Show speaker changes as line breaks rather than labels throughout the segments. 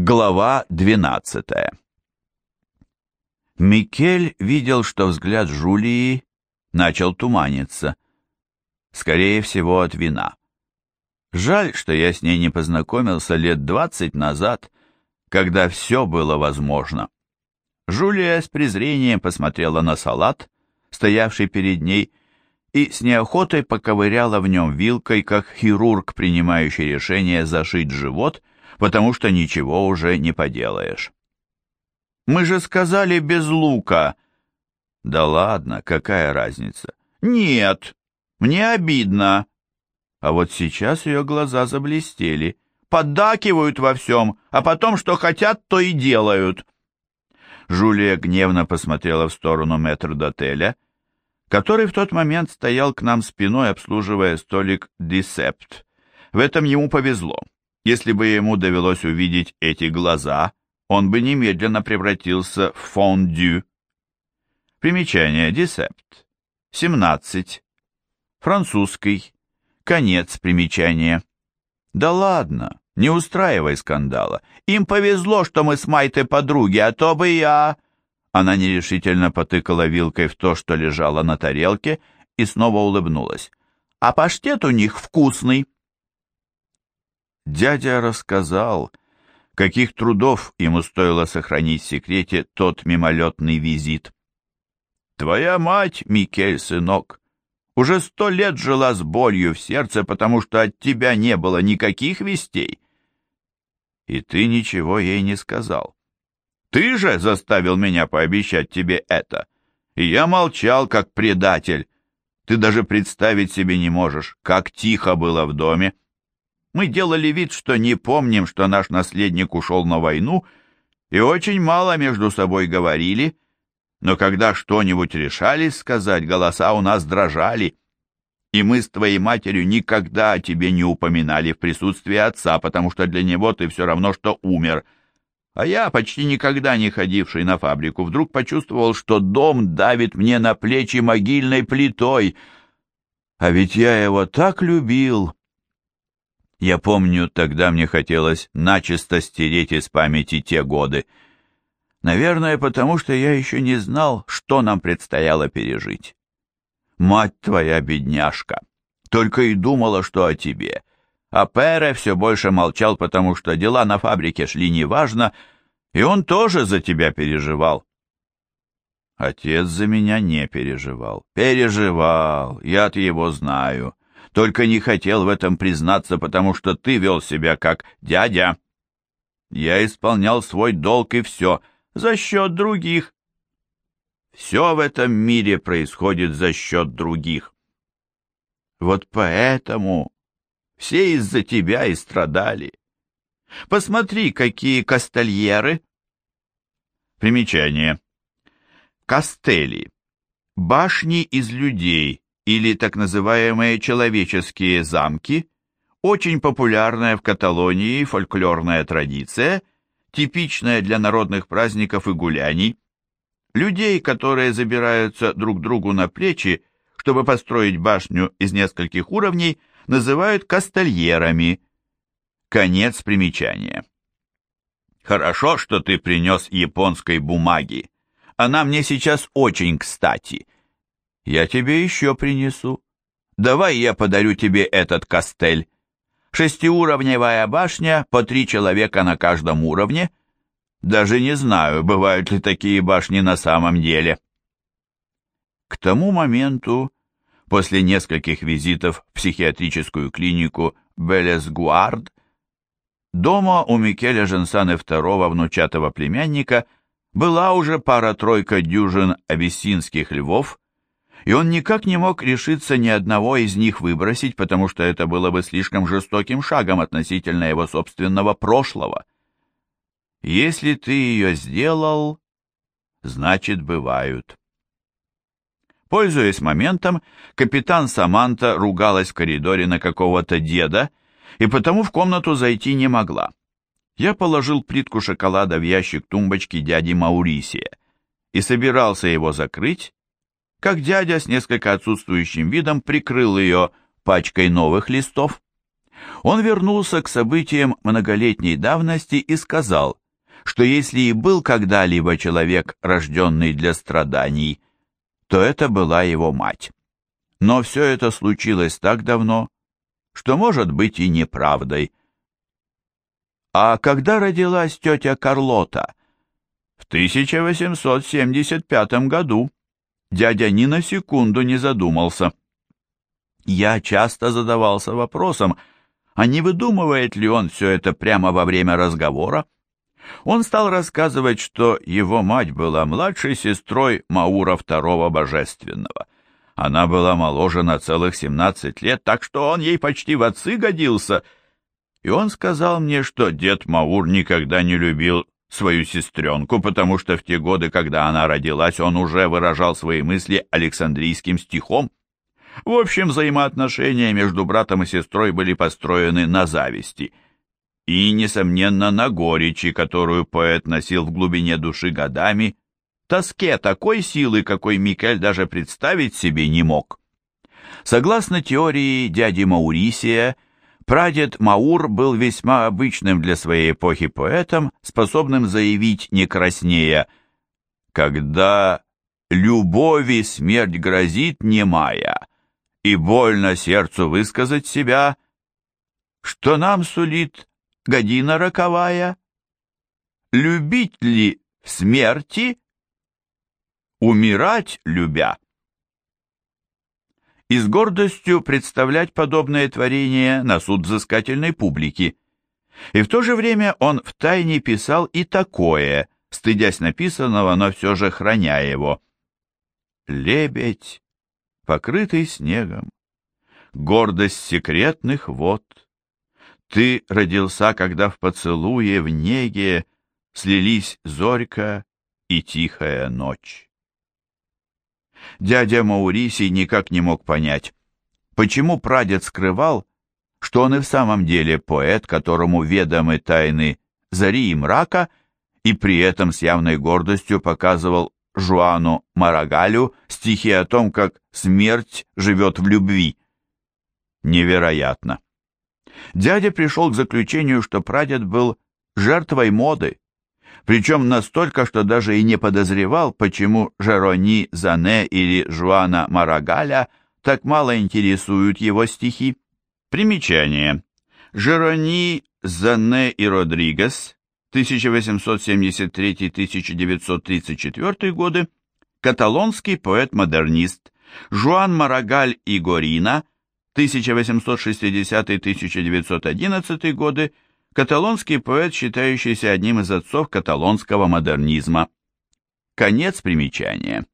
Глава 12 Микель видел, что взгляд Жулии начал туманиться. Скорее всего, от вина. Жаль, что я с ней не познакомился лет двадцать назад, когда все было возможно. Жулия с презрением посмотрела на салат, стоявший перед ней, и с неохотой поковыряла в нем вилкой, как хирург, принимающий решение зашить живот, потому что ничего уже не поделаешь. «Мы же сказали без лука!» «Да ладно, какая разница?» «Нет, мне обидно!» А вот сейчас ее глаза заблестели. «Поддакивают во всем, а потом, что хотят, то и делают!» Жулия гневно посмотрела в сторону метрдотеля, который в тот момент стоял к нам спиной, обслуживая столик «Десепт». В этом ему повезло. Если бы ему довелось увидеть эти глаза, он бы немедленно превратился в фондю. Примечание «Десепт». 17. Французский. Конец примечания. Да ладно, не устраивай скандала. Им повезло, что мы с Майтой подруги, а то бы я... Она нерешительно потыкала вилкой в то, что лежало на тарелке, и снова улыбнулась. «А паштет у них вкусный!» Дядя рассказал, каких трудов ему стоило сохранить в секрете тот мимолетный визит. «Твоя мать, Микель, сынок, уже сто лет жила с болью в сердце, потому что от тебя не было никаких вестей. И ты ничего ей не сказал. Ты же заставил меня пообещать тебе это. И я молчал, как предатель. Ты даже представить себе не можешь, как тихо было в доме. Мы делали вид, что не помним, что наш наследник ушел на войну, и очень мало между собой говорили, но когда что-нибудь решались сказать, голоса у нас дрожали. И мы с твоей матерью никогда о тебе не упоминали в присутствии отца, потому что для него ты все равно, что умер — а я, почти никогда не ходивший на фабрику, вдруг почувствовал, что дом давит мне на плечи могильной плитой. А ведь я его так любил. Я помню, тогда мне хотелось начисто стереть из памяти те годы. Наверное, потому что я еще не знал, что нам предстояло пережить. Мать твоя, бедняжка, только и думала, что о тебе. А Пере все больше молчал, потому что дела на фабрике шли неважно, и он тоже за тебя переживал. Отец за меня не переживал. Переживал, я-то его знаю. Только не хотел в этом признаться, потому что ты вел себя как дядя. Я исполнял свой долг и все, за счет других. Все в этом мире происходит за счет других. Вот поэтому все из-за тебя и страдали. Посмотри, какие кастельеры. Примечание. Кастели. Башни из людей или так называемые человеческие замки, очень популярная в Каталонии фольклорная традиция, типичная для народных праздников и гуляний. Людей, которые забираются друг другу на плечи, чтобы построить башню из нескольких уровней, называют кастельерами. Конец примечания. Хорошо, что ты принес японской бумаги. Она мне сейчас очень кстати. Я тебе еще принесу. Давай я подарю тебе этот костель. Шестиуровневая башня, по три человека на каждом уровне. Даже не знаю, бывают ли такие башни на самом деле. К тому моменту После нескольких визитов в психиатрическую клинику Белесгуард дома у Микеля Женсана II внучатого племянника была уже пара-тройка дюжин абиссинских львов, и он никак не мог решиться ни одного из них выбросить, потому что это было бы слишком жестоким шагом относительно его собственного прошлого. Если ты ее сделал, значит, бывают. Пользуясь моментом, капитан Саманта ругалась в коридоре на какого-то деда, и потому в комнату зайти не могла. Я положил плитку шоколада в ящик тумбочки дяди Маурисия и собирался его закрыть, как дядя с несколько отсутствующим видом прикрыл ее пачкой новых листов. Он вернулся к событиям многолетней давности и сказал, что если и был когда-либо человек, рожденный для страданий, то это была его мать. Но все это случилось так давно, что может быть и неправдой. А когда родилась тетя Карлота? В 1875 году. Дядя ни на секунду не задумался. Я часто задавался вопросом, а не выдумывает ли он все это прямо во время разговора? Он стал рассказывать, что его мать была младшей сестрой Маура II Божественного. Она была моложе на целых 17 лет, так что он ей почти в отцы годился. И он сказал мне, что дед Маур никогда не любил свою сестренку, потому что в те годы, когда она родилась, он уже выражал свои мысли александрийским стихом. В общем, взаимоотношения между братом и сестрой были построены на зависти и, несомненно, на горечи, которую поэт носил в глубине души годами, тоске такой силы, какой Микель даже представить себе не мог. Согласно теории дяди Маурисия, Прадед Маур был весьма обычным для своей эпохи поэтом, способным заявить не краснея «Когда любови смерть грозит немая, и больно сердцу высказать себя, что нам сулит година роковая? Любить ли смерти? Умирать любя?» И с гордостью представлять подобное творение на суд взыскательной публики. И в то же время он втайне писал и такое, стыдясь написанного, но все же храня его. «Лебедь, покрытый снегом, гордость секретных вод, ты родился, когда в поцелуе в неге слились зорька и тихая ночь». Дядя Маурисий никак не мог понять, почему прадед скрывал, что он и в самом деле поэт, которому ведомы тайны зари и мрака, и при этом с явной гордостью показывал Жуану Марагалю стихи о том, как смерть живет в любви. Невероятно. Дядя пришел к заключению, что прадед был жертвой моды, причем настолько, что даже и не подозревал, почему Жерони Зане или Жуана Марагаля так мало интересуют его стихи. Примечание. Жерони Зане и Родригес 1873-1934 годы, каталонский поэт-модернист, Жуан Марагаль и Горина 1860-1911 годы, каталонский поэт, считающийся одним из отцов каталонского модернизма. Конец примечания.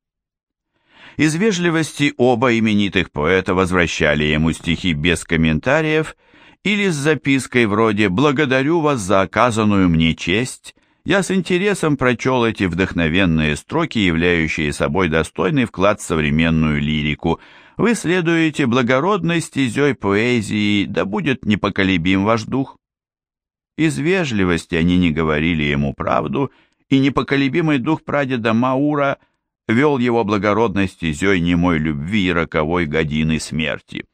Из вежливости оба именитых поэта возвращали ему стихи без комментариев или с запиской вроде «Благодарю вас за оказанную мне честь», я с интересом прочел эти вдохновенные строки, являющие собой достойный вклад в современную лирику. Вы следуете благородной стезей поэзии, да будет непоколебим ваш дух. Из вежливости они не говорили ему правду, и непоколебимый дух прадеда Маура вел его благородной стезей немой любви и роковой годины смерти.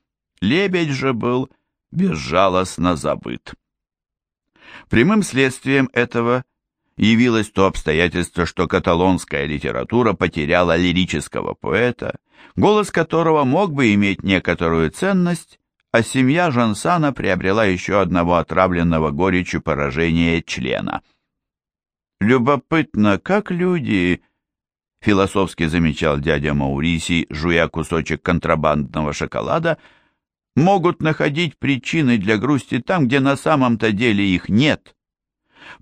Лебедь же был безжалостно забыт. Прямым следствием этого явилось то обстоятельство, что каталонская литература потеряла лирического поэта, голос которого мог бы иметь некоторую ценность, а семья Жансана приобрела еще одного отравленного горечью поражения члена. «Любопытно, как люди...» — философски замечал дядя Маурисий, жуя кусочек контрабандного шоколада, «могут находить причины для грусти там, где на самом-то деле их нет.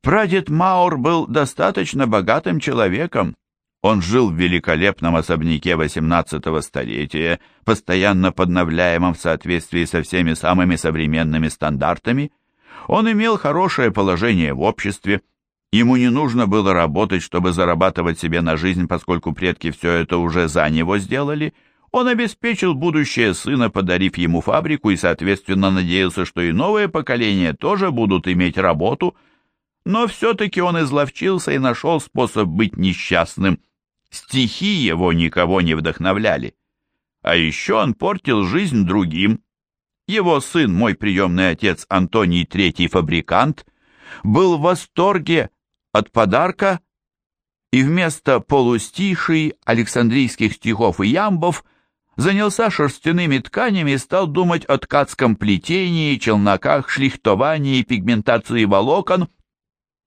Прадед Маур был достаточно богатым человеком, он жил в великолепном особняке XVIII столетия, постоянно подновляемом в соответствии со всеми самыми современными стандартами. Он имел хорошее положение в обществе. Ему не нужно было работать, чтобы зарабатывать себе на жизнь, поскольку предки все это уже за него сделали. Он обеспечил будущее сына, подарив ему фабрику, и, соответственно, надеялся, что и новые поколения тоже будут иметь работу. Но все-таки он изловчился и нашел способ быть несчастным – Стихи его никого не вдохновляли. А еще он портил жизнь другим. его сын, мой приемный отец Антоний Третий фабрикант, был в восторге от подарка и вместо полустишей, александрийских стихов и ямбов занялся шерстяными тканями и стал думать о ткацком плетении, челноках, шлихтовании, пигментации волокон,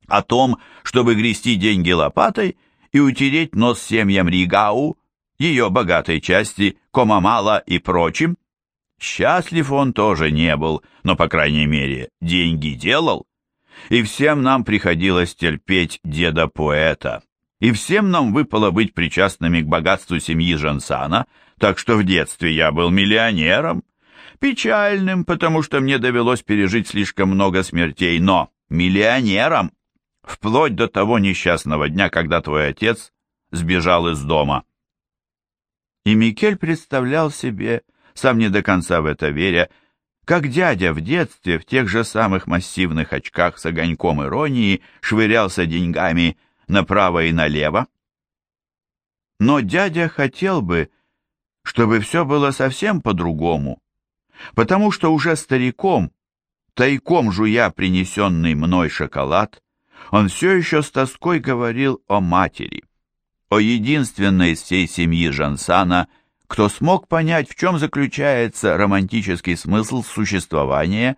о том, чтобы грести деньги лопатой и утереть нос семьям Ригау, ее богатой части, Комамала и прочим. Счастлив он тоже не был, но, по крайней мере, деньги делал. И всем нам приходилось терпеть деда-поэта. И всем нам выпало быть причастными к богатству семьи Жансана, так что в детстве я был миллионером. Печальным, потому что мне довелось пережить слишком много смертей, но миллионером. Вплоть до того несчастного дня, когда твой отец сбежал из дома. И Микель представлял себе, сам не до конца в это веря, как дядя в детстве в тех же самых массивных очках с огоньком иронии швырялся деньгами направо и налево. Но дядя хотел бы, чтобы все было совсем по-другому, потому что уже стариком, тайком жуя принесенный мной шоколад, он все еще с тоской говорил о матери, о единственной из всей семьи Жансана – кто смог понять, в чем заключается романтический смысл существования,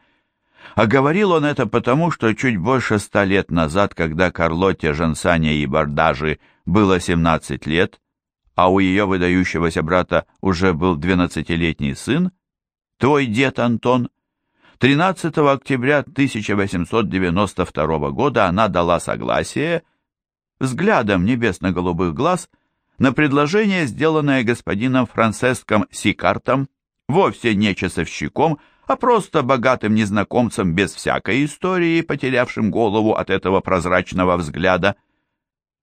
а говорил он это потому, что чуть больше ста лет назад, когда Карлотте, Жансане и Бардажи было 17 лет, а у ее выдающегося брата уже был 12-летний сын, твой дед Антон, 13 октября 1892 года она дала согласие, взглядом небесно-голубых глаз – на предложение, сделанное господином Францеском Сикартом, вовсе не часовщиком, а просто богатым незнакомцем без всякой истории, потерявшим голову от этого прозрачного взгляда.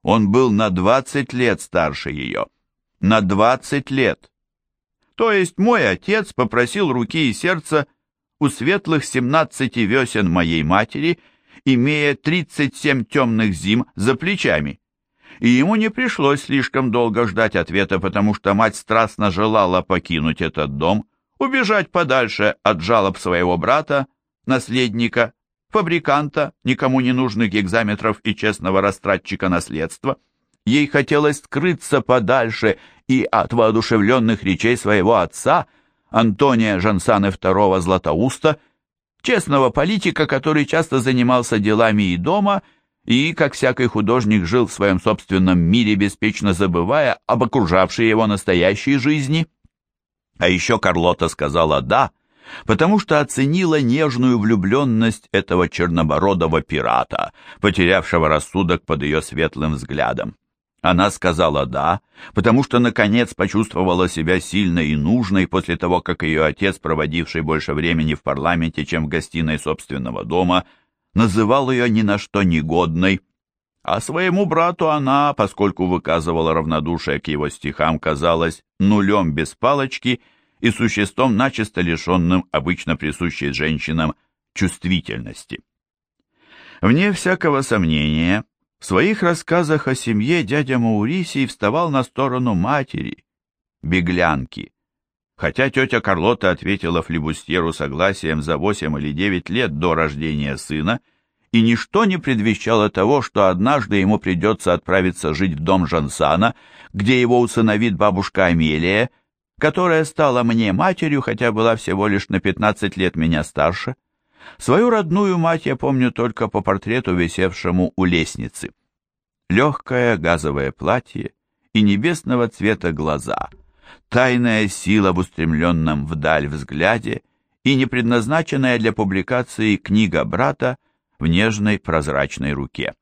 Он был на двадцать лет старше ее. На двадцать лет. То есть мой отец попросил руки и сердца у светлых семнадцати весен моей матери, имея тридцать семь темных зим за плечами и ему не пришлось слишком долго ждать ответа, потому что мать страстно желала покинуть этот дом, убежать подальше от жалоб своего брата, наследника, фабриканта, никому не нужных экзаметров и честного растратчика наследства. Ей хотелось скрыться подальше и от воодушевленных речей своего отца, Антония Жансана II Златоуста, честного политика, который часто занимался делами и дома, и, как всякий художник, жил в своем собственном мире, беспечно забывая об окружавшей его настоящей жизни. А еще Карлота сказала «да», потому что оценила нежную влюбленность этого чернобородого пирата, потерявшего рассудок под ее светлым взглядом. Она сказала «да», потому что наконец почувствовала себя сильной и нужной после того, как ее отец, проводивший больше времени в парламенте, чем в гостиной собственного дома, называл ее ни на что негодной, а своему брату она, поскольку выказывала равнодушие к его стихам, казалась нулем без палочки и существом начисто лишенным обычно присущей женщинам чувствительности. Вне всякого сомнения, в своих рассказах о семье дядя Маурисий вставал на сторону матери, беглянки, хотя тетя Карлота ответила флибустьеру согласием за восемь или девять лет до рождения сына, и ничто не предвещало того, что однажды ему придется отправиться жить в дом Жансана, где его усыновит бабушка Амелия, которая стала мне матерью, хотя была всего лишь на пятнадцать лет меня старше. Свою родную мать я помню только по портрету, висевшему у лестницы. Легкое газовое платье и небесного цвета глаза — тайная сила в устремленном вдаль взгляде и непредназначенная для публикации книга брата в нежной прозрачной руке.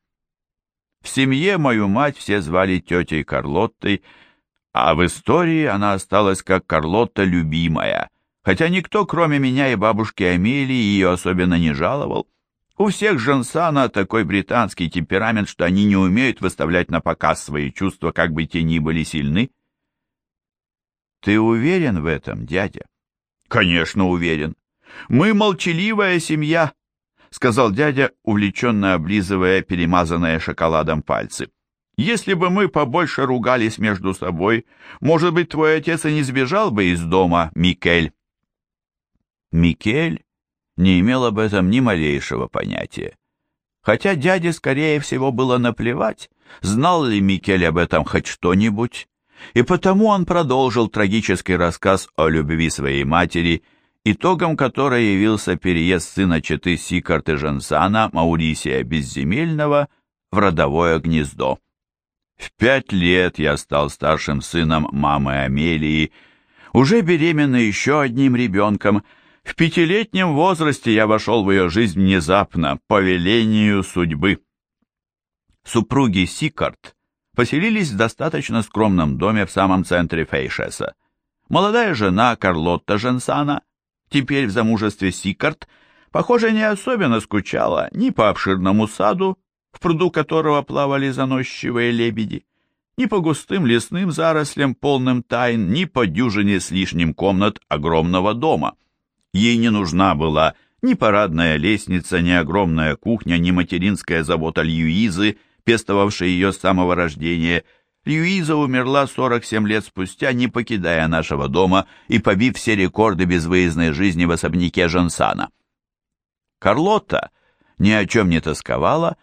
В семье мою мать все звали тетей Карлоттой, а в истории она осталась как Карлотта любимая, хотя никто, кроме меня и бабушки Амелии, ее особенно не жаловал. У всех Жансана такой британский темперамент, что они не умеют выставлять на показ свои чувства, как бы те ни были сильны. Ты уверен в этом, дядя? Конечно, уверен. Мы молчаливая семья, сказал дядя, увлеченно облизывая перемазанные шоколадом пальцы. Если бы мы побольше ругались между собой, может быть, твой отец и не сбежал бы из дома, Микель. Микель не имел об этом ни малейшего понятия. Хотя дяде, скорее всего, было наплевать, знал ли Микель об этом хоть что-нибудь, и потому он продолжил трагический рассказ о любви своей матери, итогом которой явился переезд сына четы Сикарт и Жансана Маурисия Безземельного в родовое гнездо. В пять лет я стал старшим сыном мамы Амелии, уже беременной еще одним ребенком. В пятилетнем возрасте я вошел в ее жизнь внезапно, по велению судьбы. Супруги Сикарт поселились в достаточно скромном доме в самом центре Фейшеса. Молодая жена Карлотта Женсана, теперь в замужестве Сикарт, похоже, не особенно скучала ни по обширному саду, в пруду которого плавали заносчивые лебеди, ни по густым лесным зарослям, полным тайн, ни по дюжине с лишним комнат огромного дома. Ей не нужна была ни парадная лестница, ни огромная кухня, ни материнская забота Льюизы, пестовавшей ее с самого рождения. Льюиза умерла 47 лет спустя, не покидая нашего дома и побив все рекорды безвыездной жизни в особняке Жансана. Карлотта ни о чем не тосковала,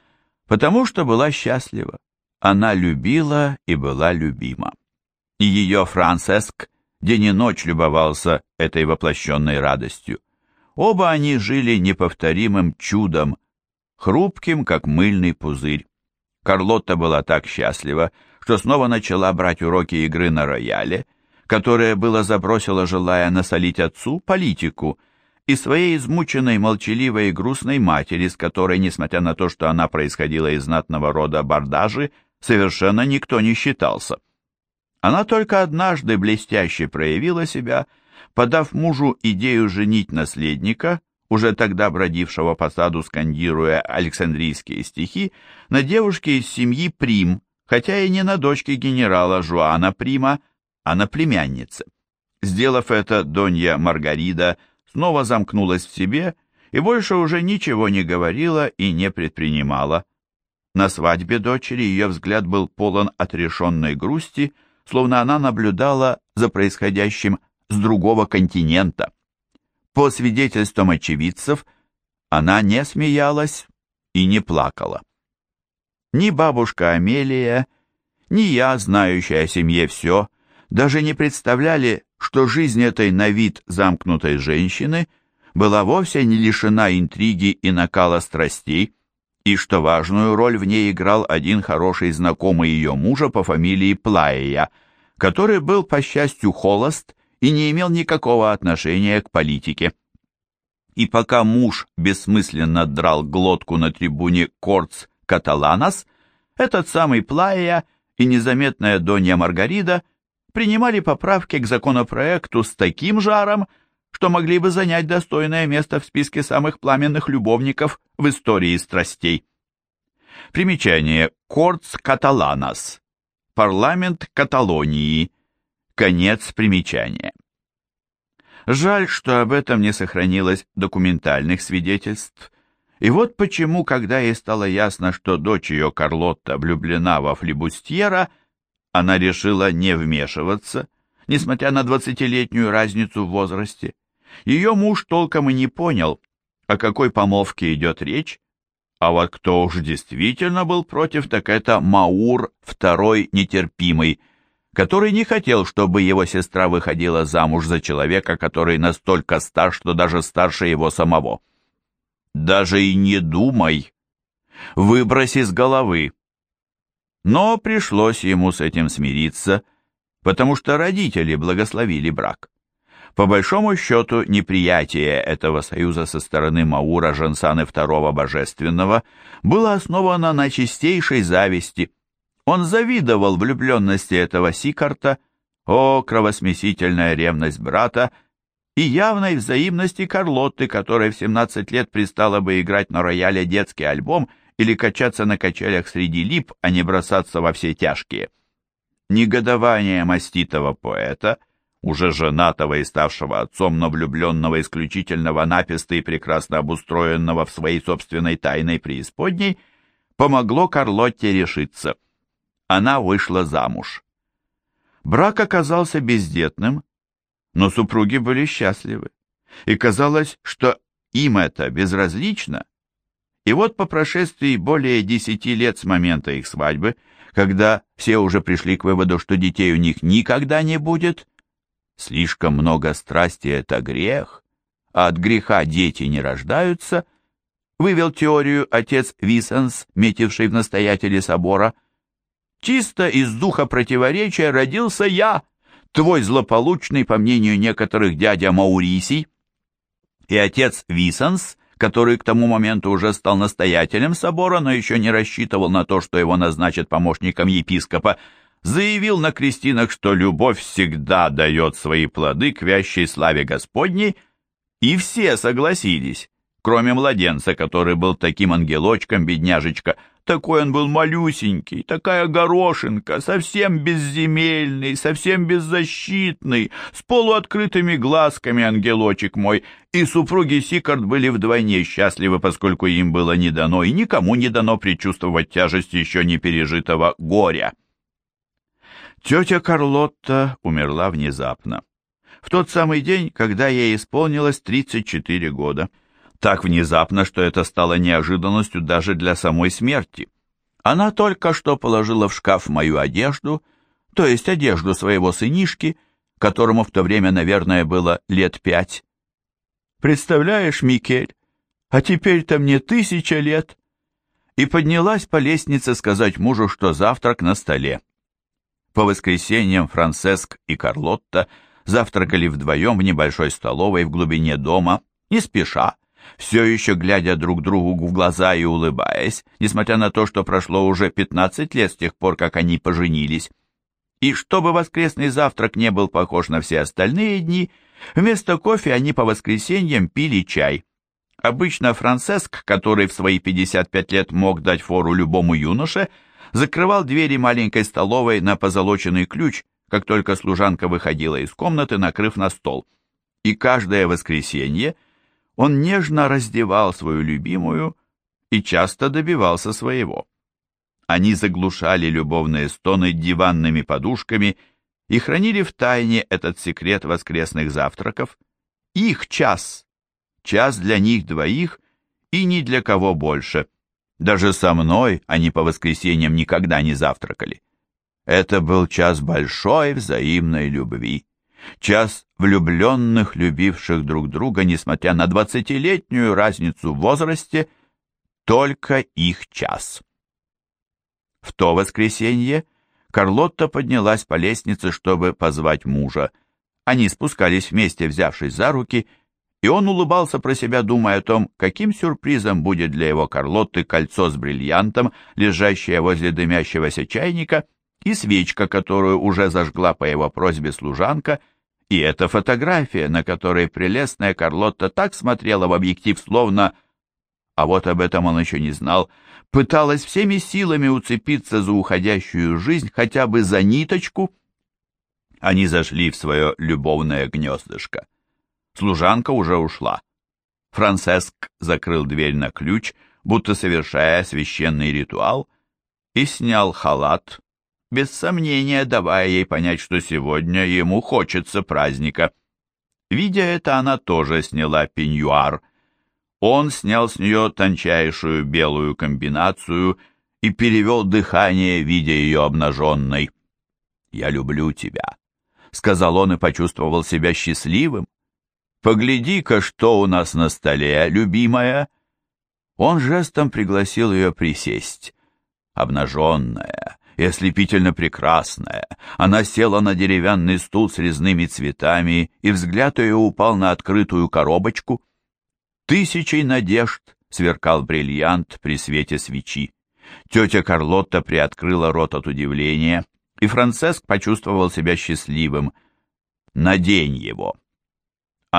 потому что была счастлива. Она любила и была любима. И ее Франциск день и ночь любовался этой воплощенной радостью. Оба они жили неповторимым чудом, хрупким, как мыльный пузырь. Карлотта была так счастлива, что снова начала брать уроки игры на рояле, которое было забросила, желая насолить отцу, политику, и своей измученной, молчаливой и грустной матери, с которой, несмотря на то, что она происходила из знатного рода бардажи, совершенно никто не считался. Она только однажды блестяще проявила себя, подав мужу идею женить наследника, уже тогда бродившего по саду, скандируя Александрийские стихи, на девушке из семьи Прим, хотя и не на дочке генерала Жуана Прима, а на племяннице. Сделав это, Донья Маргарида снова замкнулась в себе и больше уже ничего не говорила и не предпринимала. На свадьбе дочери ее взгляд был полон отрешенной грусти, словно она наблюдала за происходящим с другого континента. По свидетельствам очевидцев, она не смеялась и не плакала. Ни бабушка Амелия, ни я, знающая о семье все, даже не представляли, что жизнь этой на вид замкнутой женщины была вовсе не лишена интриги и накала страстей, и что важную роль в ней играл один хороший знакомый ее мужа по фамилии Плаия, который был, по счастью, холост и не имел никакого отношения к политике. И пока муж бессмысленно драл глотку на трибуне Корц Каталанас, этот самый Плаия и незаметная Донья Маргарида принимали поправки к законопроекту с таким жаром, что могли бы занять достойное место в списке самых пламенных любовников в истории страстей. Примечание. Корц Каталанас. Парламент Каталонии. Конец примечания. Жаль, что об этом не сохранилось документальных свидетельств. И вот почему, когда ей стало ясно, что дочь ее Карлотта влюблена во флибустьера, она решила не вмешиваться, несмотря на двадцатилетнюю разницу в возрасте. Ее муж толком и не понял, о какой помолвке идет речь, а вот кто уж действительно был против, так это Маур второй нетерпимый, который не хотел, чтобы его сестра выходила замуж за человека, который настолько стар, что даже старше его самого. Даже и не думай. Выбрось из головы. Но пришлось ему с этим смириться, потому что родители благословили брак. По большому счету, неприятие этого союза со стороны Маура Жансаны II Божественного было основано на чистейшей зависти. Он завидовал влюбленности этого Сикарта, о, кровосмесительная ревность брата, и явной взаимности Карлотты, которая в 17 лет пристала бы играть на рояле детский альбом или качаться на качелях среди лип, а не бросаться во все тяжкие. Негодование маститого поэта — уже женатого и ставшего отцом, но влюбленного исключительно в написто и прекрасно обустроенного в своей собственной тайной преисподней, помогло Карлотте решиться. Она вышла замуж. Брак оказался бездетным, но супруги были счастливы. и казалось, что им это безразлично. И вот по прошествии более десяти лет с момента их свадьбы, когда все уже пришли к выводу, что детей у них никогда не будет, слишком много страсти — это грех, а от греха дети не рождаются, вывел теорию отец Висенс, метивший в настоятеле собора. Чисто из духа противоречия родился я, твой злополучный, по мнению некоторых, дядя Маурисий. И отец Висенс, который к тому моменту уже стал настоятелем собора, но еще не рассчитывал на то, что его назначат помощником епископа, заявил на крестинах, что любовь всегда дает свои плоды к вящей славе Господней, и все согласились, кроме младенца, который был таким ангелочком, бедняжечка, такой он был малюсенький, такая горошинка, совсем безземельный, совсем беззащитный, с полуоткрытыми глазками, ангелочек мой. И супруги Сикард были вдвойне счастливы, поскольку им было не дано и никому не дано предчувствовать тяжесть еще не пережитого горя. Тетя Карлотта умерла внезапно. В тот самый день, когда ей исполнилось 34 года так внезапно, что это стало неожиданностью даже для самой смерти. Она только что положила в шкаф мою одежду, то есть одежду своего сынишки, которому в то время, наверное, было лет пять. Представляешь, Микель, а теперь-то мне тысяча лет. И поднялась по лестнице сказать мужу, что завтрак на столе. По воскресеньям Франциск и Карлотта завтракали вдвоем в небольшой столовой в глубине дома, не спеша, все еще глядя друг другу в глаза и улыбаясь, несмотря на то, что прошло уже 15 лет с тех пор, как они поженились. И чтобы воскресный завтрак не был похож на все остальные дни, вместо кофе они по воскресеньям пили чай. Обычно Франциск, который в свои 55 лет мог дать фору любому юноше, закрывал двери маленькой столовой на позолоченный ключ, как только служанка выходила из комнаты, накрыв на стол. И каждое воскресенье он нежно раздевал свою любимую и часто добивался своего. Они заглушали любовные стоны диванными подушками и хранили в тайне этот секрет воскресных завтраков. Их час, час для них двоих и ни для кого больше. Даже со мной они по воскресеньям никогда не завтракали. Это был час большой взаимной любви час влюбленных, любивших друг друга, несмотря на двадцатилетнюю разницу в возрасте, только их час. В то воскресенье Карлотта поднялась по лестнице, чтобы позвать мужа. Они спускались вместе, взявшись за руки, и он улыбался про себя, думая о том, каким сюрпризом будет для его Карлотты кольцо с бриллиантом, лежащее возле дымящегося чайника, и свечка, которую уже зажгла по его просьбе служанка — и эта фотография, на которой прелестная Карлотта так смотрела в объектив, словно, а вот об этом он еще не знал, пыталась всеми силами уцепиться за уходящую жизнь, хотя бы за ниточку. Они зашли в свое любовное гнездышко. Служанка уже ушла. Франциск закрыл дверь на ключ, будто совершая священный ритуал, и снял халат, без сомнения давая ей понять, что сегодня ему хочется праздника. Видя это, она тоже сняла пеньюар. Он снял с нее тончайшую белую комбинацию и перевел дыхание, видя ее обнаженной. «Я люблю тебя», — сказал он и почувствовал себя счастливым. «Погляди-ка, что у нас на столе, любимая». Он жестом пригласил ее присесть. Обнаженная, и ослепительно прекрасная. Она села на деревянный стул с резными цветами, и взгляд ее упал на открытую коробочку. Тысячей надежд сверкал бриллиант при свете свечи. Тетя Карлотта приоткрыла рот от удивления, и Франциск почувствовал себя счастливым. «Надень его!»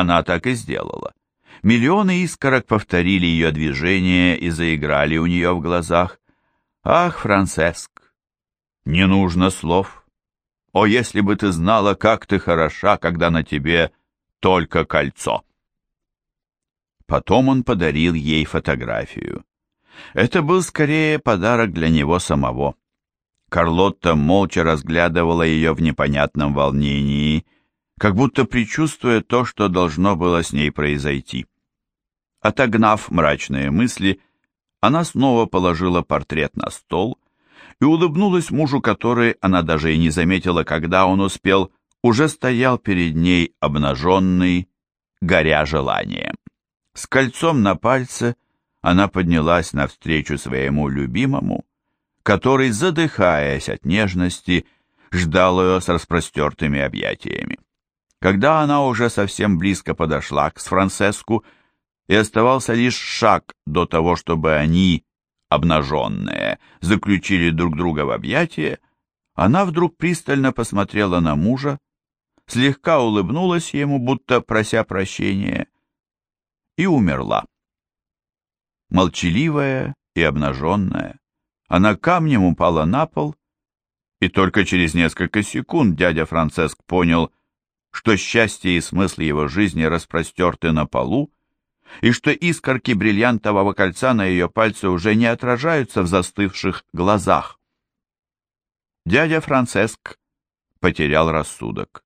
Она так и сделала. Миллионы искорок повторили ее движение и заиграли у нее в глазах. «Ах, Франциск, не нужно слов. О, если бы ты знала, как ты хороша, когда на тебе только кольцо. Потом он подарил ей фотографию. Это был скорее подарок для него самого. Карлотта молча разглядывала ее в непонятном волнении. Как будто предчувствуя то, что должно было с ней произойти. Отогнав мрачные мысли, она снова положила портрет на стол и улыбнулась мужу, который, она даже и не заметила, когда он успел, уже стоял перед ней обнаженный, горя желанием. С кольцом на пальце она поднялась навстречу своему любимому, который, задыхаясь от нежности, ждал ее с распростертыми объятиями. Когда она уже совсем близко подошла к Францеску, и оставался лишь шаг до того, чтобы они, обнаженные, заключили друг друга в объятия, она вдруг пристально посмотрела на мужа, слегка улыбнулась ему, будто прося прощения, и умерла. Молчаливая и обнаженная, она камнем упала на пол, и только через несколько секунд дядя Франциск понял, что счастье и смысл его жизни распростерты на полу, и что искорки бриллиантового кольца на ее пальце уже не отражаются в застывших глазах. Дядя Франциск потерял рассудок.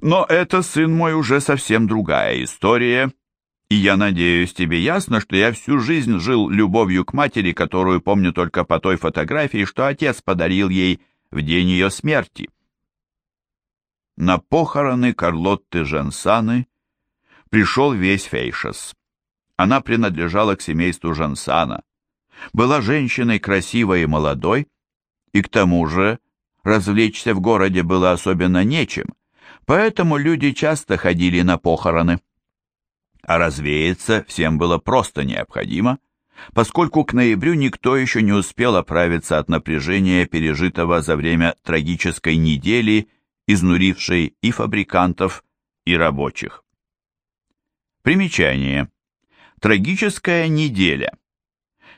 Но это, сын мой, уже совсем другая история, и я надеюсь, тебе ясно, что я всю жизнь жил любовью к матери, которую помню только по той фотографии, что отец подарил ей в день ее смерти. На похороны Карлотты Жансаны пришел весь Фейшес. Она принадлежала к семейству Жансана, была женщиной красивой и молодой, и к тому же развлечься в городе было особенно нечем, поэтому люди часто ходили на похороны. А развеяться всем было просто необходимо, поскольку к ноябрю никто еще не успел оправиться от напряжения, пережитого за время трагической недели, изнурившей и фабрикантов, и рабочих. Примечание. Трагическая неделя.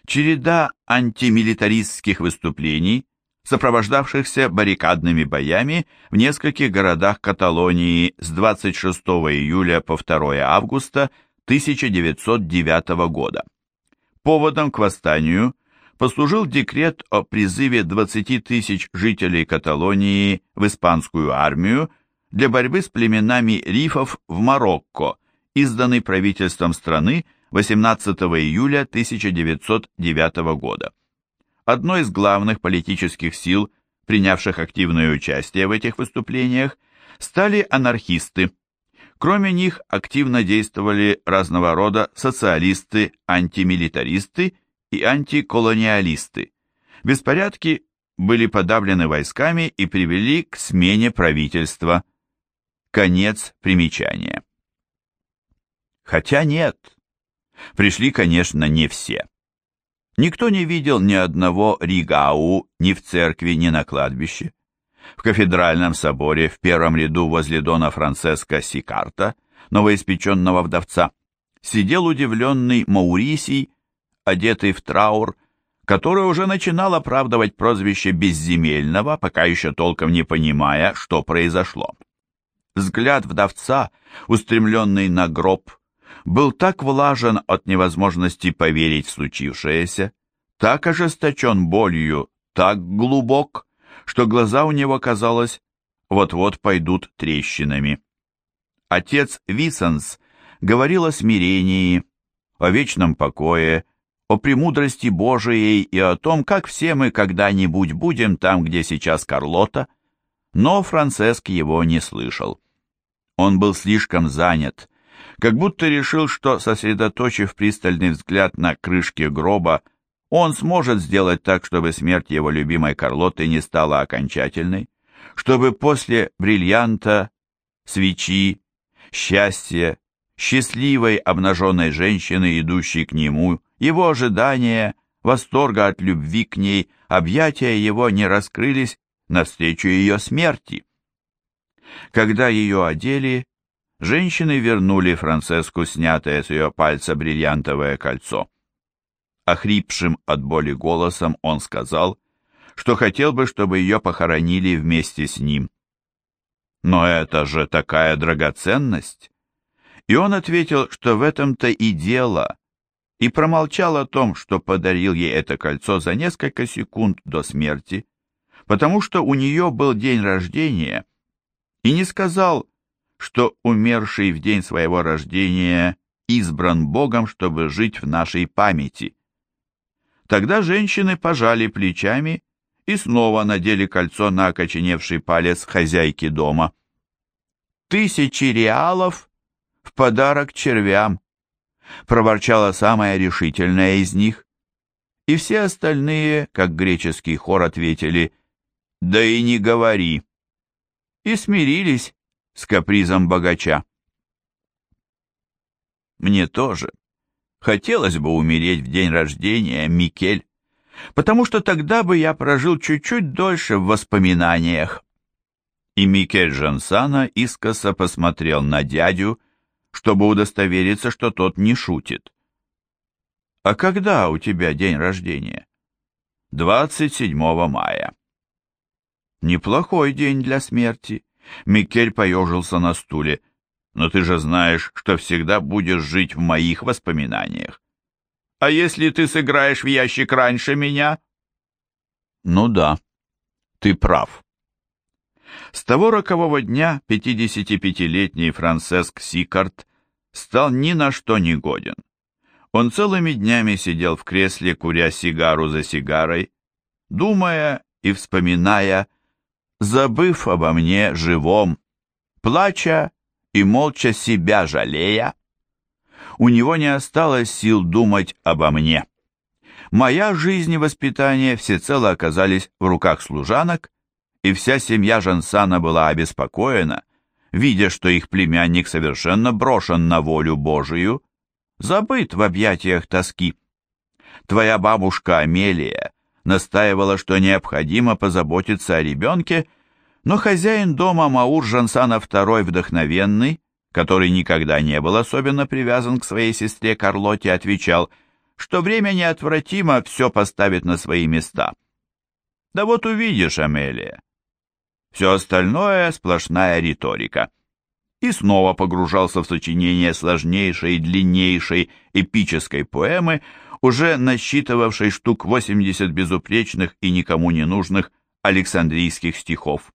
Череда антимилитаристских выступлений, сопровождавшихся баррикадными боями в нескольких городах Каталонии с 26 июля по 2 августа 1909 года. Поводом к восстанию послужил декрет о призыве 20 тысяч жителей Каталонии в испанскую армию для борьбы с племенами рифов в Марокко, изданный правительством страны 18 июля 1909 года одной из главных политических сил, принявших активное участие в этих выступлениях, стали анархисты. Кроме них активно действовали разного рода социалисты, антимилитаристы и антиколониалисты. Беспорядки были подавлены войсками и привели к смене правительства. Конец примечания. Хотя нет, пришли, конечно, не все. Никто не видел ни одного ригау ни в церкви, ни на кладбище. В кафедральном соборе в первом ряду возле дона Франциско Сикарта, новоиспеченного вдовца, сидел удивленный Маурисий, одетый в траур, который уже начинал оправдывать прозвище безземельного, пока еще толком не понимая, что произошло. Взгляд вдовца, устремленный на гроб, был так влажен от невозможности поверить в случившееся, так ожесточен болью, так глубок, что глаза у него, казалось, вот-вот пойдут трещинами. Отец Висенс говорил о смирении, о вечном покое, о премудрости Божией и о том, как все мы когда-нибудь будем там, где сейчас Карлота, но Франциск его не слышал. Он был слишком занят, как будто решил, что, сосредоточив пристальный взгляд на крышке гроба, он сможет сделать так, чтобы смерть его любимой Карлоты не стала окончательной, чтобы после бриллианта, свечи, счастья, счастливой обнаженной женщины, идущей к нему, его ожидания, восторга от любви к ней, объятия его не раскрылись навстречу ее смерти. Когда ее одели, женщины вернули Францеску снятое с ее пальца бриллиантовое кольцо. Охрипшим от боли голосом он сказал, что хотел бы, чтобы ее похоронили вместе с ним. Но это же такая драгоценность! И он ответил, что в этом-то и дело, и промолчал о том, что подарил ей это кольцо за несколько секунд до смерти, потому что у нее был день рождения, и не сказал, что умерший в день своего рождения избран Богом, чтобы жить в нашей памяти. Тогда женщины пожали плечами и снова надели кольцо на окоченевший палец хозяйки дома. «Тысячи реалов в подарок червям», — проворчала самая решительная из них. И все остальные, как греческий хор, ответили «Да и не говори!» и смирились с капризом богача. Мне тоже хотелось бы умереть в день рождения, Микель, потому что тогда бы я прожил чуть-чуть дольше в воспоминаниях. И Микель Жансана искоса посмотрел на дядю, чтобы удостовериться, что тот не шутит. «А когда у тебя день рождения?» «27 мая». «Неплохой день для смерти», Микель поежился на стуле. «Но ты же знаешь, что всегда будешь жить в моих воспоминаниях. А если ты сыграешь в ящик раньше меня?» «Ну да, ты прав». С того рокового дня 55-летний Франциск Сикарт стал ни на что не годен. Он целыми днями сидел в кресле, куря сигару за сигарой, думая и вспоминая, забыв обо мне живом, плача и молча себя жалея. У него не осталось сил думать обо мне. Моя жизнь и воспитание всецело оказались в руках служанок, и вся семья Жансана была обеспокоена, видя, что их племянник совершенно брошен на волю Божию, забыт в объятиях тоски. Твоя бабушка Амелия настаивала, что необходимо позаботиться о ребенке, но хозяин дома Маур Жансана II вдохновенный, который никогда не был особенно привязан к своей сестре Карлоте, отвечал, что время неотвратимо все поставит на свои места. Да вот увидишь, Амелия. Все остальное — сплошная риторика. И снова погружался в сочинение сложнейшей, длиннейшей эпической поэмы, уже насчитывавшей штук 80 безупречных и никому не нужных александрийских стихов.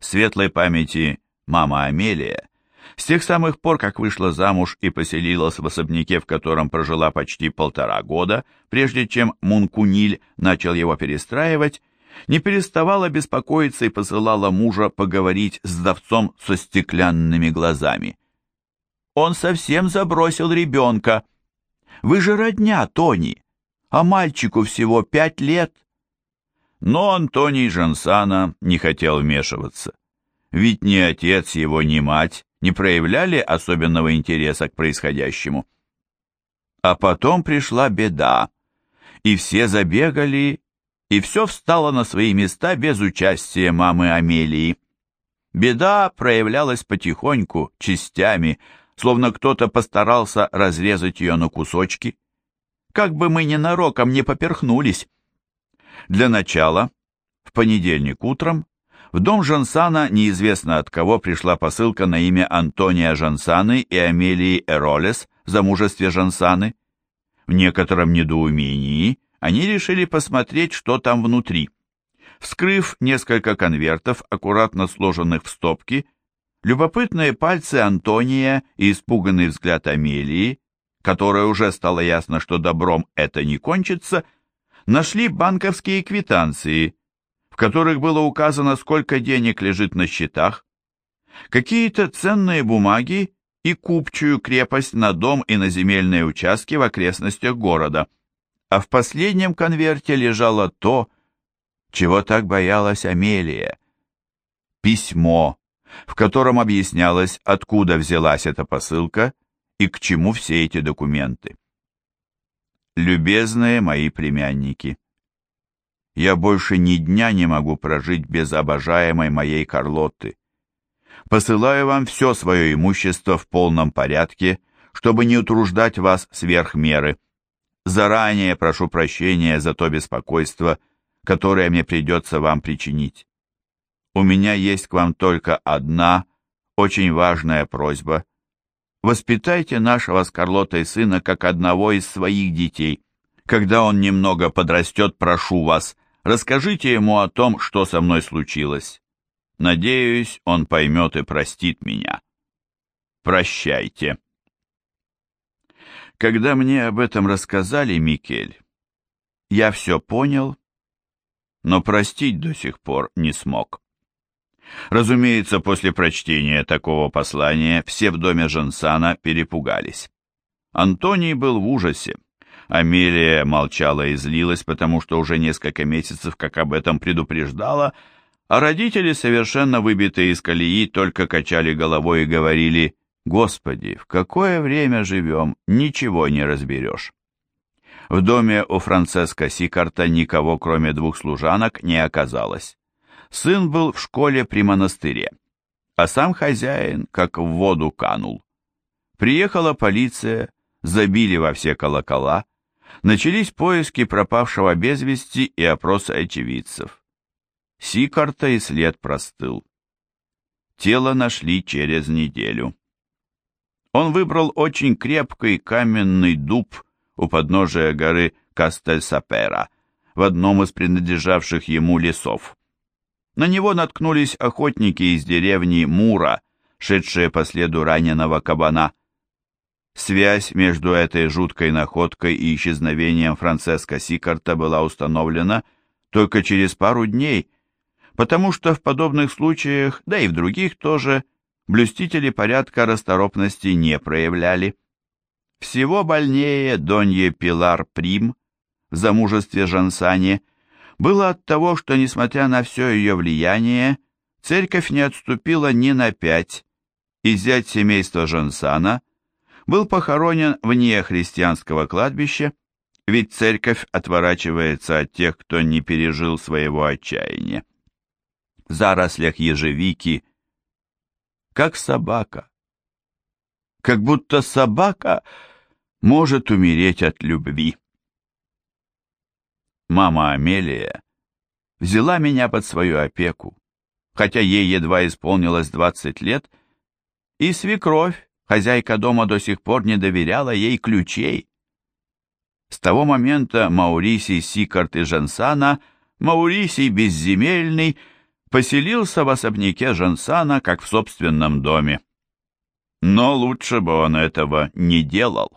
Светлой памяти мама Амелия, с тех самых пор, как вышла замуж и поселилась в особняке, в котором прожила почти полтора года, прежде чем Мункуниль начал его перестраивать, не переставала беспокоиться и посылала мужа поговорить с давцом со стеклянными глазами. «Он совсем забросил ребенка. Вы же родня, Тони, а мальчику всего пять лет». Но Антоний Жансана не хотел вмешиваться. Ведь ни отец его, ни мать не проявляли особенного интереса к происходящему. А потом пришла беда, и все забегали, и все встало на свои места без участия мамы Амелии. Беда проявлялась потихоньку, частями, словно кто-то постарался разрезать ее на кусочки. Как бы мы ненароком не поперхнулись. Для начала, в понедельник утром, в дом Жансана неизвестно от кого пришла посылка на имя Антония Жансаны и Амелии Эролес в замужестве Жансаны. В некотором недоумении они решили посмотреть, что там внутри. Вскрыв несколько конвертов, аккуратно сложенных в стопки, любопытные пальцы Антония и испуганный взгляд Амелии, которой уже стало ясно, что добром это не кончится, нашли банковские квитанции, в которых было указано, сколько денег лежит на счетах, какие-то ценные бумаги и купчую крепость на дом и на земельные участки в окрестностях города. А в последнем конверте лежало то, чего так боялась Амелия. Письмо, в котором объяснялось, откуда взялась эта посылка и к чему все эти документы. Любезные мои племянники, я больше ни дня не могу прожить без обожаемой моей Карлотты. Посылаю вам все свое имущество в полном порядке, чтобы не утруждать вас сверх меры. Заранее прошу прощения за то беспокойство, которое мне придется вам причинить. У меня есть к вам только одна, очень важная просьба. Воспитайте нашего с Карлотой сына как одного из своих детей. Когда он немного подрастет, прошу вас, Расскажите ему о том, что со мной случилось. Надеюсь, он поймет и простит меня. Прощайте. Когда мне об этом рассказали, Микель, я все понял, но простить до сих пор не смог. Разумеется, после прочтения такого послания все в доме Жансана перепугались. Антоний был в ужасе. Амелия молчала и злилась, потому что уже несколько месяцев как об этом предупреждала, а родители, совершенно выбитые из колеи, только качали головой и говорили «Господи, в какое время живем, ничего не разберешь». В доме у Францеска Сикарта никого, кроме двух служанок, не оказалось. Сын был в школе при монастыре, а сам хозяин как в воду канул. Приехала полиция, забили во все колокола, начались поиски пропавшего без вести и опросы очевидцев. Сикарта и след простыл. Тело нашли через неделю. Он выбрал очень крепкий каменный дуб у подножия горы Кастель-Сапера в одном из принадлежавших ему лесов. На него наткнулись охотники из деревни Мура, шедшие по следу раненого кабана. Связь между этой жуткой находкой и исчезновением Франциско Сикарта была установлена только через пару дней, потому что в подобных случаях, да и в других тоже, блюстители порядка расторопности не проявляли. Всего больнее Донье Пилар Прим в замужестве Жансане было от того, что, несмотря на все ее влияние, церковь не отступила ни на пять, и зять семейства Жансана был похоронен вне христианского кладбища, ведь церковь отворачивается от тех, кто не пережил своего отчаяния. В зарослях ежевики, как собака, как будто собака может умереть от любви. Мама Амелия взяла меня под свою опеку, хотя ей едва исполнилось двадцать лет, и свекровь, хозяйка дома до сих пор не доверяла ей ключей. С того момента Маурисий Сикарт и Жансана, Маурисий безземельный, поселился в особняке Жансана, как в собственном доме. Но лучше бы он этого не делал.